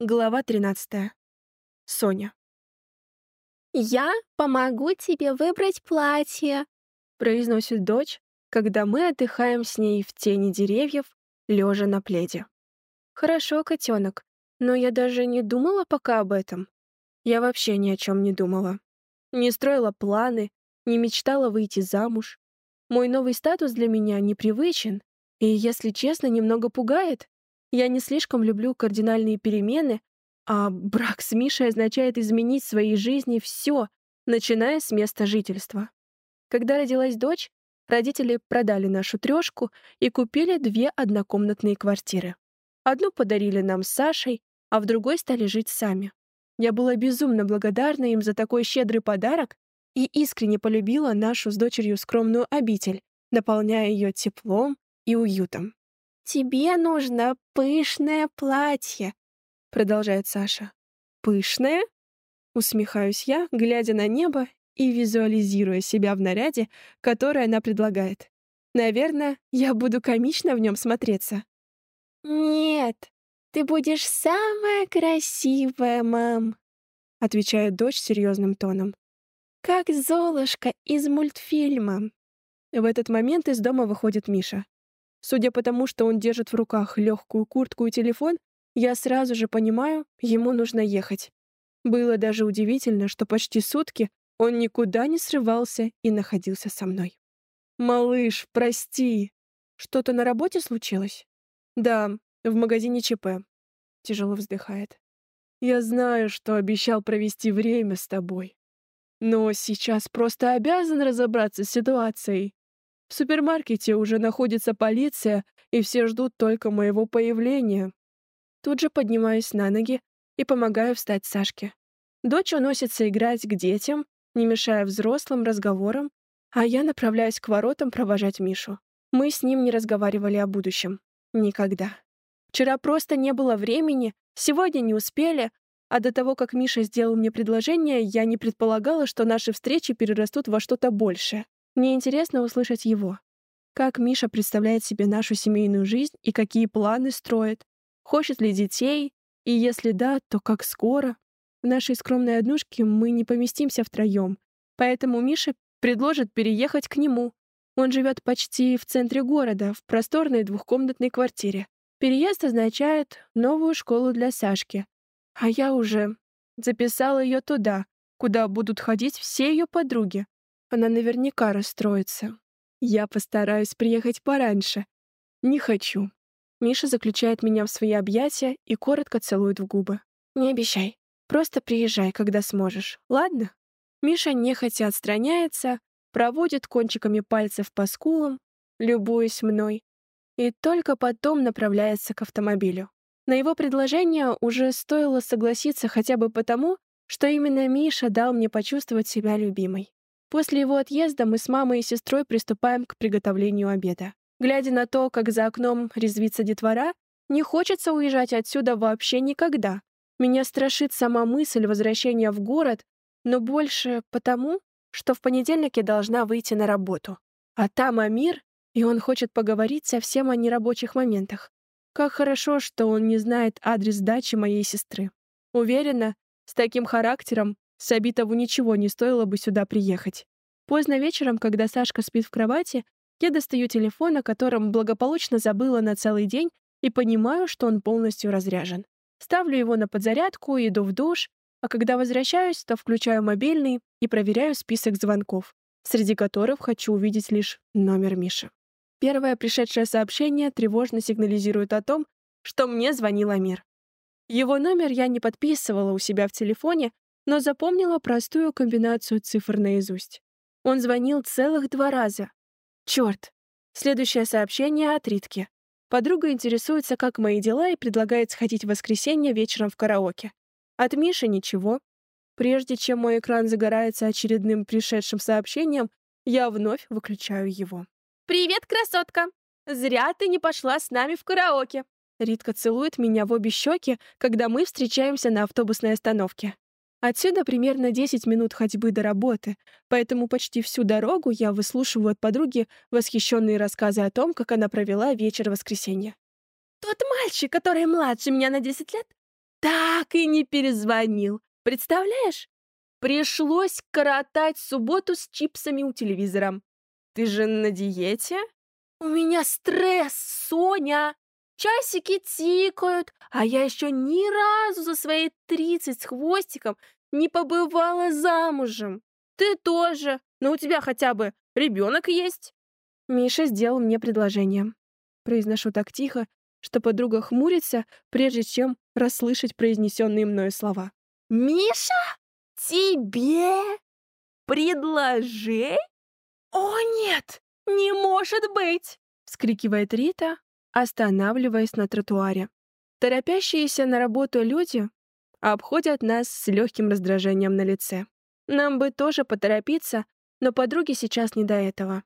Глава 13. Соня. «Я помогу тебе выбрать платье», — произносит дочь, когда мы отдыхаем с ней в тени деревьев, лежа на пледе. «Хорошо, котенок, но я даже не думала пока об этом. Я вообще ни о чем не думала. Не строила планы, не мечтала выйти замуж. Мой новый статус для меня непривычен и, если честно, немного пугает. Я не слишком люблю кардинальные перемены, а брак с Мишей означает изменить в своей жизни все, начиная с места жительства. Когда родилась дочь, родители продали нашу трешку и купили две однокомнатные квартиры. Одну подарили нам с Сашей, а в другой стали жить сами. Я была безумно благодарна им за такой щедрый подарок и искренне полюбила нашу с дочерью скромную обитель, наполняя ее теплом и уютом. «Тебе нужно пышное платье», — продолжает Саша. «Пышное?» — усмехаюсь я, глядя на небо и визуализируя себя в наряде, который она предлагает. Наверное, я буду комично в нем смотреться. «Нет, ты будешь самая красивая, мам», — отвечает дочь серьезным тоном. «Как Золушка из мультфильма». В этот момент из дома выходит Миша. Судя по тому, что он держит в руках легкую куртку и телефон, я сразу же понимаю, ему нужно ехать. Было даже удивительно, что почти сутки он никуда не срывался и находился со мной. «Малыш, прости. Что-то на работе случилось?» «Да, в магазине ЧП», — тяжело вздыхает. «Я знаю, что обещал провести время с тобой. Но сейчас просто обязан разобраться с ситуацией. В супермаркете уже находится полиция, и все ждут только моего появления. Тут же поднимаюсь на ноги и помогаю встать Сашке. Дочь уносится играть к детям, не мешая взрослым разговорам, а я направляюсь к воротам провожать Мишу. Мы с ним не разговаривали о будущем. Никогда. Вчера просто не было времени, сегодня не успели, а до того, как Миша сделал мне предложение, я не предполагала, что наши встречи перерастут во что-то большее. Мне интересно услышать его. Как Миша представляет себе нашу семейную жизнь и какие планы строит? Хочет ли детей? И если да, то как скоро? В нашей скромной однушке мы не поместимся втроем, поэтому Миша предложит переехать к нему. Он живет почти в центре города, в просторной двухкомнатной квартире. Переезд означает новую школу для Сашки. А я уже записала ее туда, куда будут ходить все ее подруги. Она наверняка расстроится. Я постараюсь приехать пораньше. Не хочу. Миша заключает меня в свои объятия и коротко целует в губы. Не обещай. Просто приезжай, когда сможешь. Ладно? Миша нехотя отстраняется, проводит кончиками пальцев по скулам, любуясь мной, и только потом направляется к автомобилю. На его предложение уже стоило согласиться хотя бы потому, что именно Миша дал мне почувствовать себя любимой. После его отъезда мы с мамой и сестрой приступаем к приготовлению обеда. Глядя на то, как за окном резвится детвора, не хочется уезжать отсюда вообще никогда. Меня страшит сама мысль возвращения в город, но больше потому, что в понедельник я должна выйти на работу. А там Амир, и он хочет поговорить совсем о нерабочих моментах. Как хорошо, что он не знает адрес дачи моей сестры. Уверена, с таким характером Сабитову ничего не стоило бы сюда приехать. Поздно вечером, когда Сашка спит в кровати, я достаю телефон, о котором благополучно забыла на целый день, и понимаю, что он полностью разряжен. Ставлю его на подзарядку, иду в душ, а когда возвращаюсь, то включаю мобильный и проверяю список звонков, среди которых хочу увидеть лишь номер Миши. Первое пришедшее сообщение тревожно сигнализирует о том, что мне звонил Амир. Его номер я не подписывала у себя в телефоне, но запомнила простую комбинацию цифр наизусть. Он звонил целых два раза. Черт! Следующее сообщение от Ритки. Подруга интересуется, как мои дела, и предлагает сходить в воскресенье вечером в караоке. От Миши ничего. Прежде чем мой экран загорается очередным пришедшим сообщением, я вновь выключаю его. «Привет, красотка! Зря ты не пошла с нами в караоке!» Ритка целует меня в обе щеки, когда мы встречаемся на автобусной остановке. Отсюда примерно 10 минут ходьбы до работы, поэтому почти всю дорогу я выслушиваю от подруги восхищенные рассказы о том, как она провела вечер воскресенья. «Тот мальчик, который младше меня на 10 лет, так и не перезвонил. Представляешь? Пришлось коротать субботу с чипсами у телевизора. Ты же на диете? У меня стресс, Соня. Часики тикают, а я еще ни разу за свои тридцать с хвостиком не побывала замужем. Ты тоже, но у тебя хотя бы ребенок есть. Миша сделал мне предложение. Произношу так тихо, что подруга хмурится, прежде чем расслышать произнесенные мною слова. «Миша? Тебе? Предложи? О, нет! Не может быть!» — вскрикивает Рита, останавливаясь на тротуаре. Торопящиеся на работу люди обходят нас с легким раздражением на лице. Нам бы тоже поторопиться, но подруге сейчас не до этого.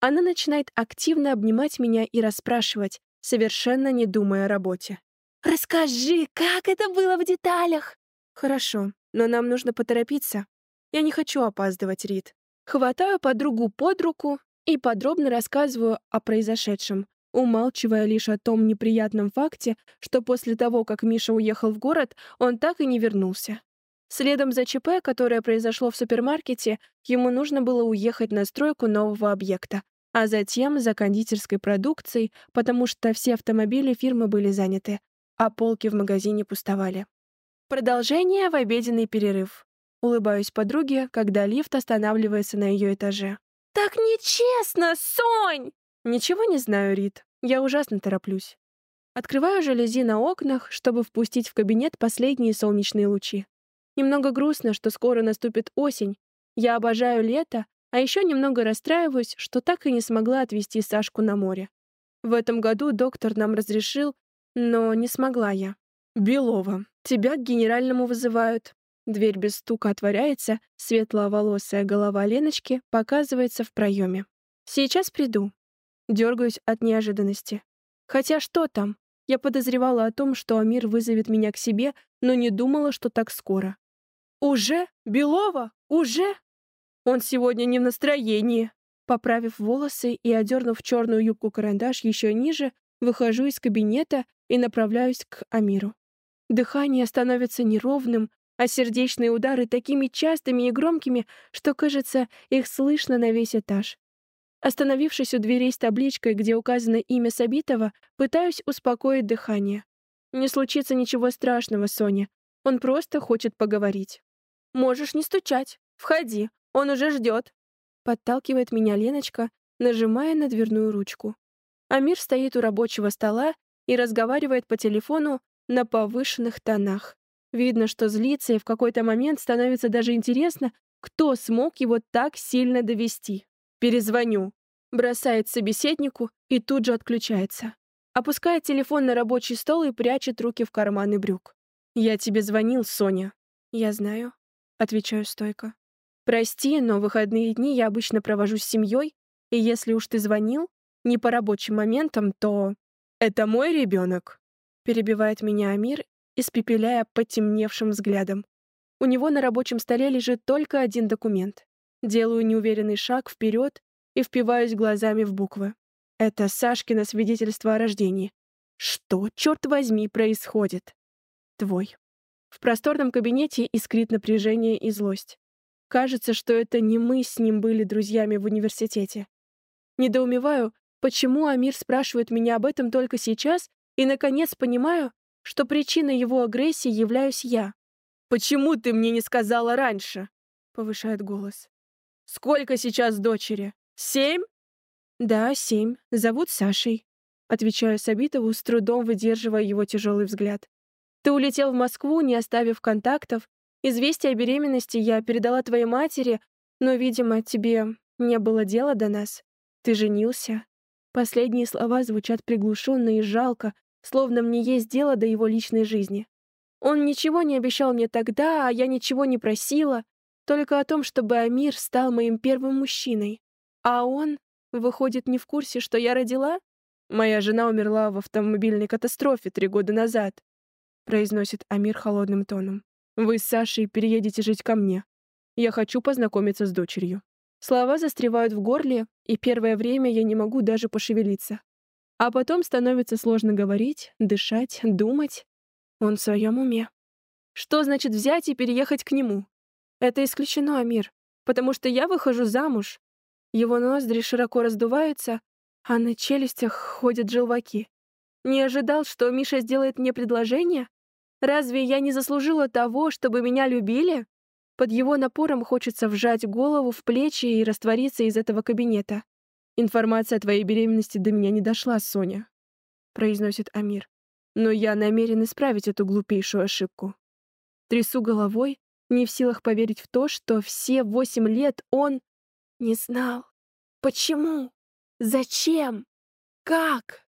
Она начинает активно обнимать меня и расспрашивать, совершенно не думая о работе. «Расскажи, как это было в деталях?» «Хорошо, но нам нужно поторопиться. Я не хочу опаздывать, Рит. Хватаю подругу под руку и подробно рассказываю о произошедшем, умалчивая лишь о том неприятном факте, что после того, как Миша уехал в город, он так и не вернулся. Следом за ЧП, которое произошло в супермаркете, ему нужно было уехать на стройку нового объекта, а затем за кондитерской продукцией, потому что все автомобили фирмы были заняты, а полки в магазине пустовали. Продолжение в обеденный перерыв. Улыбаюсь подруге, когда лифт останавливается на ее этаже. «Так нечестно, Сонь!» «Ничего не знаю, Рит. Я ужасно тороплюсь». Открываю жалюзи на окнах, чтобы впустить в кабинет последние солнечные лучи. Немного грустно, что скоро наступит осень. Я обожаю лето, а еще немного расстраиваюсь, что так и не смогла отвезти Сашку на море. В этом году доктор нам разрешил, но не смогла я. «Белова, тебя к генеральному вызывают». Дверь без стука отворяется, светловолосая голова Леночки показывается в проеме. «Сейчас приду». Дергаюсь от неожиданности. Хотя что там? Я подозревала о том, что Амир вызовет меня к себе, но не думала, что так скоро. «Уже? Белова? Уже?» «Он сегодня не в настроении». Поправив волосы и одернув черную юбку-карандаш еще ниже, выхожу из кабинета и направляюсь к Амиру. Дыхание становится неровным, а сердечные удары такими частыми и громкими, что, кажется, их слышно на весь этаж. Остановившись у дверей с табличкой, где указано имя Сабитова, пытаюсь успокоить дыхание. Не случится ничего страшного, Соня. Он просто хочет поговорить. Можешь не стучать. Входи, он уже ждет. Подталкивает меня Леночка, нажимая на дверную ручку. Амир стоит у рабочего стола и разговаривает по телефону на повышенных тонах. Видно, что злится, и в какой-то момент становится даже интересно, кто смог его так сильно довести. «Перезвоню», бросает собеседнику и тут же отключается. Опускает телефон на рабочий стол и прячет руки в карманы брюк. «Я тебе звонил, Соня». «Я знаю», — отвечаю стойко. «Прости, но выходные дни я обычно провожу с семьей, и если уж ты звонил, не по рабочим моментам, то...» «Это мой ребенок», — перебивает меня Амир, испепеляя потемневшим взглядом. У него на рабочем столе лежит только один документ. Делаю неуверенный шаг вперед и впиваюсь глазами в буквы. Это Сашкино свидетельство о рождении. Что, черт возьми, происходит? Твой. В просторном кабинете искрит напряжение и злость. Кажется, что это не мы с ним были друзьями в университете. Недоумеваю, почему Амир спрашивает меня об этом только сейчас, и, наконец, понимаю, что причиной его агрессии являюсь я. «Почему ты мне не сказала раньше?» — повышает голос. Сколько сейчас дочери? Семь? Да, семь. Зовут Сашей. Отвечаю Сабитову, с трудом выдерживая его тяжелый взгляд. Ты улетел в Москву, не оставив контактов. Известие о беременности я передала твоей матери, но, видимо, тебе не было дела до нас. Ты женился. Последние слова звучат приглушенно и жалко, словно мне есть дело до его личной жизни. Он ничего не обещал мне тогда, а я ничего не просила. Только о том, чтобы Амир стал моим первым мужчиной. А он, выходит, не в курсе, что я родила? Моя жена умерла в автомобильной катастрофе три года назад, произносит Амир холодным тоном. Вы с Сашей переедете жить ко мне. Я хочу познакомиться с дочерью. Слова застревают в горле, и первое время я не могу даже пошевелиться. А потом становится сложно говорить, дышать, думать. Он в своем уме. Что значит взять и переехать к нему? Это исключено, Амир, потому что я выхожу замуж. Его ноздри широко раздуваются, а на челюстях ходят желваки. Не ожидал, что Миша сделает мне предложение? Разве я не заслужила того, чтобы меня любили? Под его напором хочется вжать голову в плечи и раствориться из этого кабинета. «Информация о твоей беременности до меня не дошла, Соня», — произносит Амир. «Но я намерен исправить эту глупейшую ошибку». Трясу головой, не в силах поверить в то, что все восемь лет он не знал. Почему? Зачем? Как?